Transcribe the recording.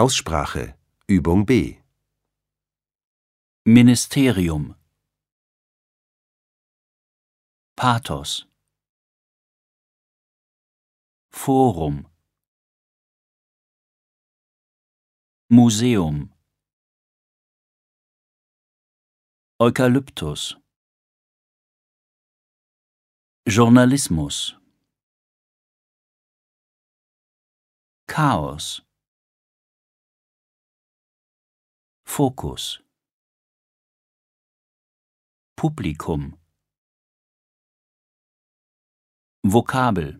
Aussprache. Übung B. Ministerium. Pathos. Forum. Museum. Eukalyptus. Journalismus. Chaos Fokus. Publikum. Vokabel